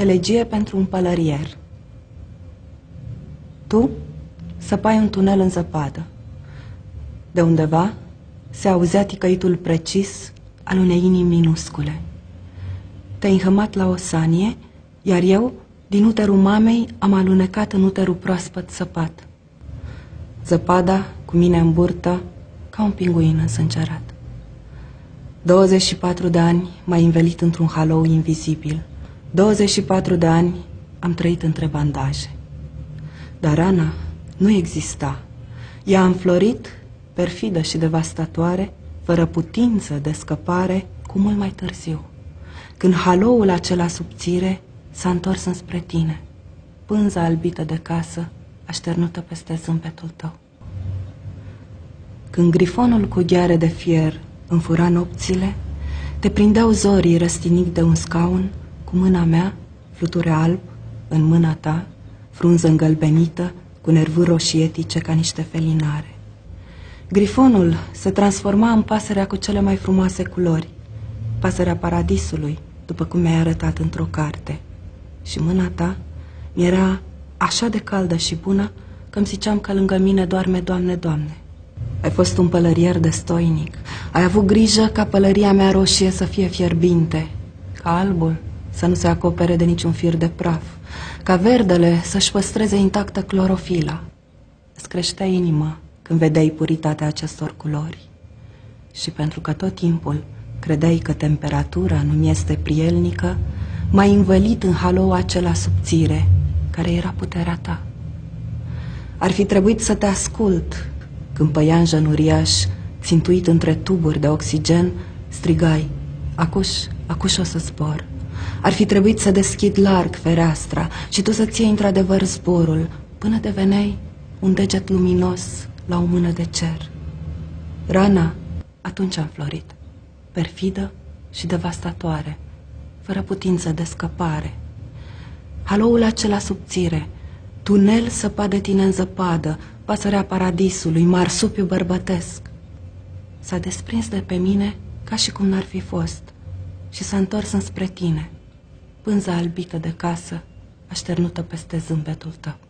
Elegie pentru un pălărier Tu săpai un tunel în zăpadă. De undeva se auzea ticăitul precis al unei inimi minuscule. Te-ai înhămat la o sanie, iar eu, din uterul mamei, am alunecat în uterul proaspăt săpat. Zăpada, cu mine în burtă, ca un pinguin însângerat. 24 de ani m-ai învelit într-un halou invizibil. 24 de ani am trăit între bandaje. Dar rana nu exista. Ea a înflorit, perfidă și devastatoare, fără putință de scăpare, cu mult mai târziu. Când haloul acela subțire s-a întors înspre tine, pânza albită de casă, așternută peste zâmbetul tău. Când grifonul cu gheare de fier înfura nopțile, te prindeau zorii răstinic de un scaun, cu mâna mea, fluture alb, în mâna ta, frunză îngălbenită, cu nervuri roșietice ca niște felinare. Grifonul se transforma în pasărea cu cele mai frumoase culori, pasărea paradisului, după cum mi-ai arătat într-o carte. Și mâna ta mi-era așa de caldă și bună că îmi ziceam că lângă mine doarme, Doamne, Doamne. Ai fost un pălărier de stoinic. Ai avut grijă ca pălăria mea roșie să fie fierbinte, ca albul să nu se acopere de niciun fir de praf, ca verdele să-și păstreze intactă clorofila. Îți creștea inima când vedeai puritatea acestor culori. Și pentru că tot timpul credeai că temperatura nu este prielnică, m-ai învălit în halou acela subțire, care era puterea ta. Ar fi trebuit să te ascult când păianjen uriaș, țintuit între tuburi de oxigen, strigai, acuș, acuș o să zbor. Ar fi trebuit să deschid larg fereastra și tu să-ți iei într-adevăr zborul, până deveneai un deget luminos la o mână de cer. Rana atunci am florit, perfidă și devastatoare, fără putință de scăpare. Haloul acela subțire, tunel săpa de tine în zăpadă, pasărea paradisului, marsupiu bărbătesc. S-a desprins de pe mine ca și cum n-ar fi fost și s-a întors înspre tine, pânza albită de casă, așternută peste zâmbetul tău.